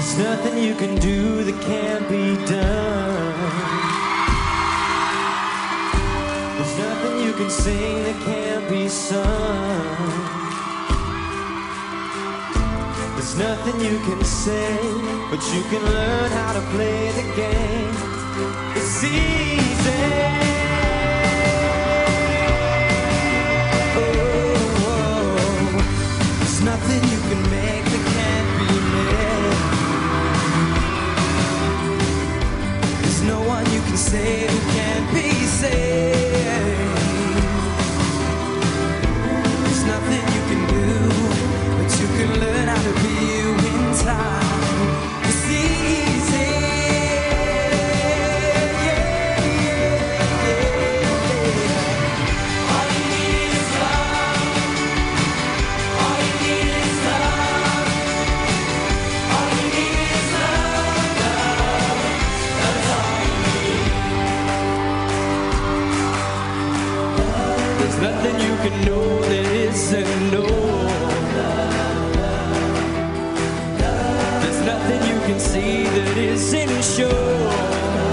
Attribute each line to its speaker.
Speaker 1: There's nothing you can do that can't be done. There's nothing you can sing that can't be sung. There's nothing you can say, but you can learn how to play the game. It's easy. That isn't sure.